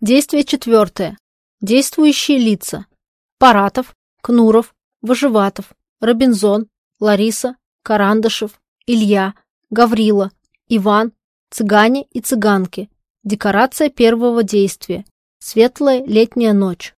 Действие четвертое. Действующие лица. Паратов, Кнуров, Выживатов, Робинзон, Лариса, Карандашев, Илья, Гаврила, Иван, цыгане и цыганки. Декорация первого действия. Светлая летняя ночь.